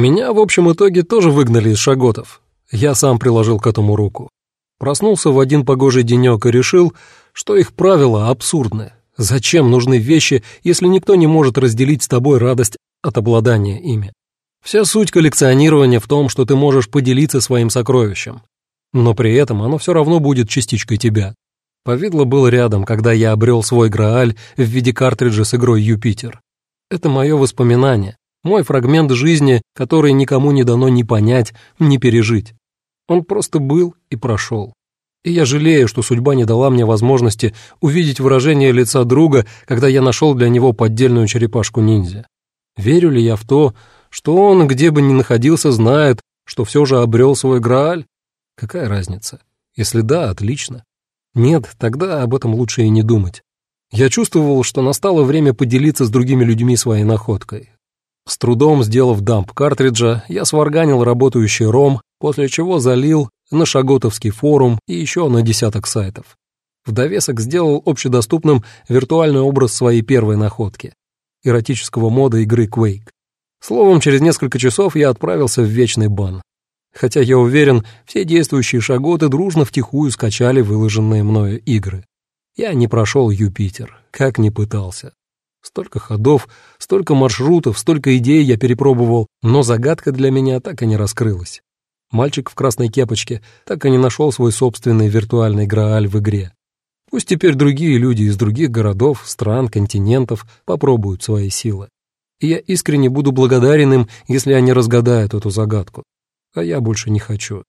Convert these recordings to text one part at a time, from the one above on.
Меня, в общем итоге, тоже выгнали из шаготов. Я сам приложил к этому руку. Проснулся в один погожий денек и решил, что их правила абсурдны. Зачем нужны вещи, если никто не может разделить с тобой радость от обладания ими? Вся суть коллекционирования в том, что ты можешь поделиться своим сокровищем. Но при этом оно все равно будет частичкой тебя. Повидло был рядом, когда я обрел свой Грааль в виде картриджа с игрой «Юпитер». Это мое воспоминание, мой фрагмент жизни, который никому не дано ни понять, ни пережить. Он просто был и прошел. И я жалею, что судьба не дала мне возможности увидеть выражение лица друга, когда я нашел для него поддельную черепашку-ниндзя. Верю ли я в то, что он, где бы ни находился, знает, что все же обрел свой Грааль? Какая разница? Если да, отлично. Нет, тогда об этом лучше и не думать. Я чувствовал, что настало время поделиться с другими людьми своей находкой. С трудом сделав дамп картриджа, я сварганил работающий ром, после чего залил на Шаготовский форум и еще на десяток сайтов. В довесок сделал общедоступным виртуальный образ своей первой находки — эротического мода игры Quake. Словом, через несколько часов я отправился в вечный бан. Хотя я уверен, все действующие шаготы дружно втихую скачали выложенные мною игры. Я не прошел Юпитер, как ни пытался. Столько ходов, столько маршрутов, столько идей я перепробовал, но загадка для меня так и не раскрылась. Мальчик в красной кепочке так и не нашел свой собственный виртуальный Грааль в игре. Пусть теперь другие люди из других городов, стран, континентов попробуют свои силы. И я искренне буду благодарен им, если они разгадают эту загадку. А я больше не хочу.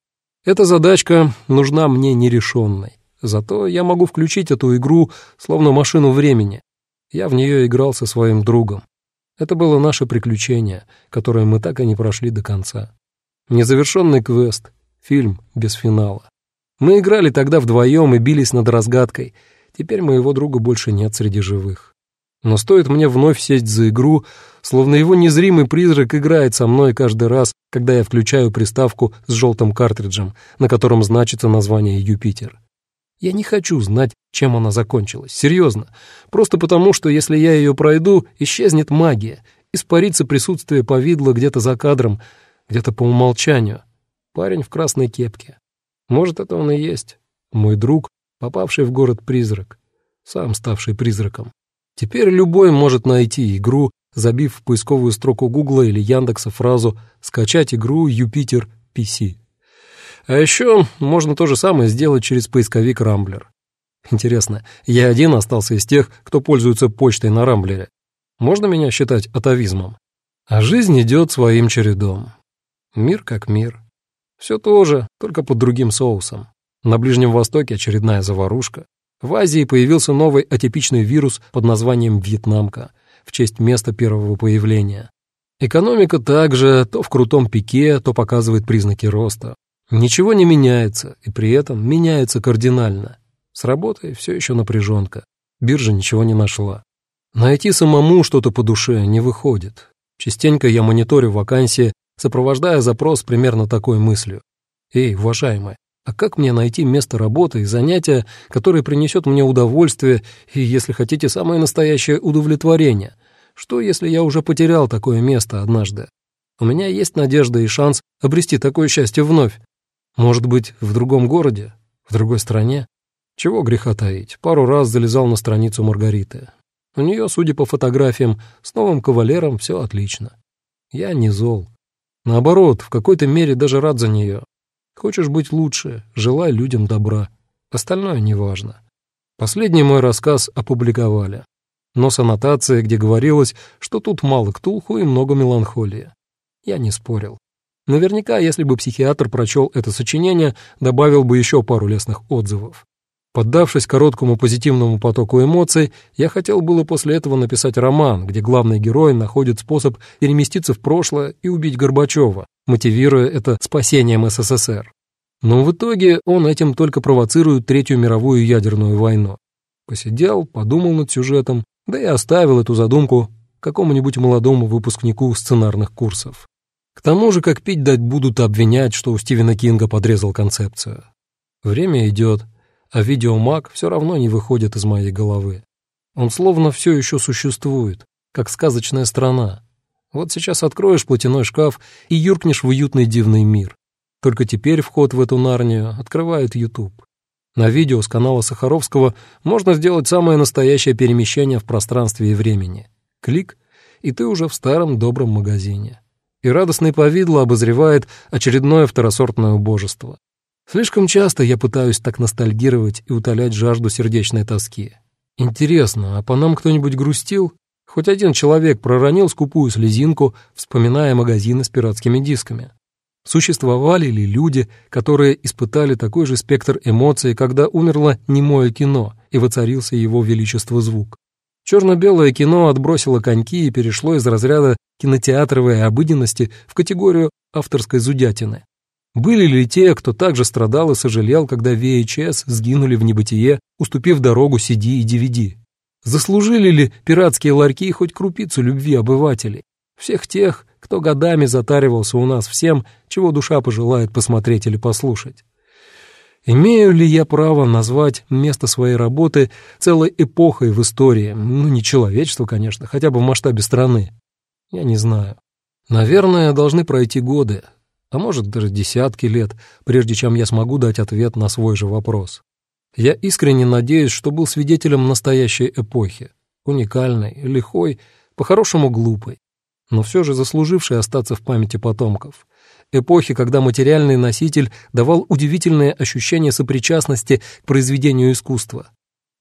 Эта задачка нужна мне нерешенной. Зато я могу включить эту игру, словно машину времени. Я в нее играл со своим другом. Это было наше приключение, которое мы так и не прошли до конца. Незавершенный квест, фильм без финала. Мы играли тогда вдвоем и бились над разгадкой. Теперь моего друга больше нет среди живых. Но стоит мне вновь сесть за игру, словно его незримый призрак играет со мной каждый раз, когда я включаю приставку с желтым картриджем, на котором значится название «Юпитер». Я не хочу знать, чем она закончилась, серьезно. Просто потому, что если я ее пройду, исчезнет магия, испарится присутствие повидла где-то за кадром, где-то по умолчанию. Парень в красной кепке. Может, это он и есть. Мой друг, попавший в город-призрак, сам ставший призраком. Теперь любой может найти игру, забив в поисковую строку Гугла или Яндекса фразу «Скачать игру Юпитер PC». А еще можно то же самое сделать через поисковик Рамблер. Интересно, я один остался из тех, кто пользуется почтой на Рамблере. Можно меня считать атовизмом? А жизнь идет своим чередом. Мир как мир. Все то же, только под другим соусом. На Ближнем Востоке очередная заварушка. В Азии появился новый атипичный вирус под названием «Вьетнамка» в честь места первого появления. Экономика также то в крутом пике, то показывает признаки роста. Ничего не меняется, и при этом меняется кардинально. С работой все еще напряженка. Биржа ничего не нашла. Найти самому что-то по душе не выходит. Частенько я мониторю вакансии, сопровождая запрос примерно такой мыслью. «Эй, уважаемый, а как мне найти место работы и занятия, которое принесет мне удовольствие и, если хотите, самое настоящее удовлетворение? Что, если я уже потерял такое место однажды? У меня есть надежда и шанс обрести такое счастье вновь. Может быть, в другом городе, в другой стране? Чего греха таить, пару раз залезал на страницу Маргариты. У нее, судя по фотографиям, с новым кавалером все отлично. Я не зол. Наоборот, в какой-то мере даже рад за нее. Хочешь быть лучше, желай людям добра. Остальное неважно. Последний мой рассказ опубликовали. Но с аннотацией, где говорилось, что тут мало ктулху и много меланхолии. Я не спорил. Наверняка, если бы психиатр прочел это сочинение, добавил бы еще пару лестных отзывов. Поддавшись короткому позитивному потоку эмоций, я хотел было после этого написать роман, где главный герой находит способ переместиться в прошлое и убить Горбачева, мотивируя это спасением СССР. Но в итоге он этим только провоцирует Третью мировую ядерную войну. Посидел, подумал над сюжетом, да и оставил эту задумку какому-нибудь молодому выпускнику сценарных курсов. К тому же, как пить дать будут обвинять, что у Стивена Кинга подрезал концепцию. Время идет, а видеомаг все равно не выходит из моей головы. Он словно все еще существует, как сказочная страна. Вот сейчас откроешь платяной шкаф и юркнешь в уютный дивный мир. Только теперь вход в эту нарнию открывает YouTube. На видео с канала Сахаровского можно сделать самое настоящее перемещение в пространстве и времени. Клик, и ты уже в старом добром магазине. И радостный повидло обозревает очередное второсортное убожество. Слишком часто я пытаюсь так ностальгировать и утолять жажду сердечной тоски. Интересно, а по нам кто-нибудь грустил? Хоть один человек проронил скупую слезинку, вспоминая магазины с пиратскими дисками. Существовали ли люди, которые испытали такой же спектр эмоций, когда умерло немое кино и воцарился его величество звук? Черно-белое кино отбросило коньки и перешло из разряда кинотеатровой обыденности в категорию авторской зудятины. Были ли те, кто также страдал и сожалел, когда VHS сгинули в небытие, уступив дорогу CD и DVD? Заслужили ли пиратские ларьки хоть крупицу любви обывателей? Всех тех, кто годами затаривался у нас всем, чего душа пожелает посмотреть или послушать. Имею ли я право назвать место своей работы целой эпохой в истории? Ну, не человечество, конечно, хотя бы в масштабе страны. Я не знаю. Наверное, должны пройти годы, а может даже десятки лет, прежде чем я смогу дать ответ на свой же вопрос. Я искренне надеюсь, что был свидетелем настоящей эпохи, уникальной, лихой, по-хорошему глупой, но все же заслужившей остаться в памяти потомков. Эпохи, когда материальный носитель давал удивительное ощущение сопричастности к произведению искусства.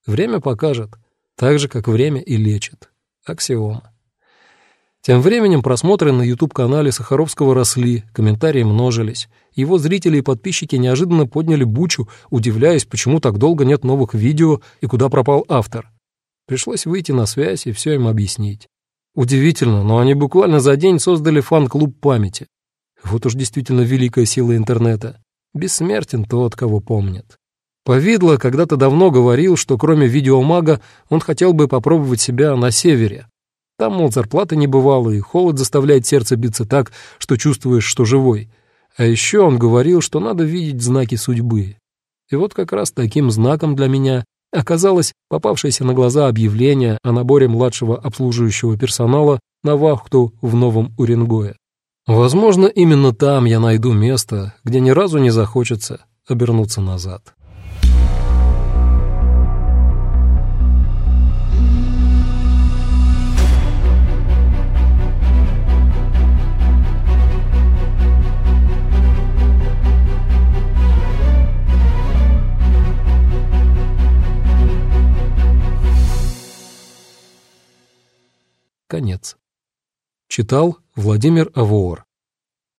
Время покажет, так же, как время и лечит. Аксиома. Тем временем просмотры на YouTube-канале Сахаровского росли, комментарии множились. Его зрители и подписчики неожиданно подняли бучу, удивляясь, почему так долго нет новых видео и куда пропал автор. Пришлось выйти на связь и все им объяснить. Удивительно, но они буквально за день создали фан-клуб памяти. Вот уж действительно великая сила интернета. Бессмертен тот, кого помнят. Повидло когда-то давно говорил, что кроме видеомага он хотел бы попробовать себя на севере, там, мол, зарплаты не бывало, и холод заставляет сердце биться так, что чувствуешь, что живой. А еще он говорил, что надо видеть знаки судьбы. И вот как раз таким знаком для меня оказалось попавшееся на глаза объявление о наборе младшего обслуживающего персонала на вахту в Новом Уренгое. Возможно, именно там я найду место, где ни разу не захочется обернуться назад. Читал Владимир Авоор.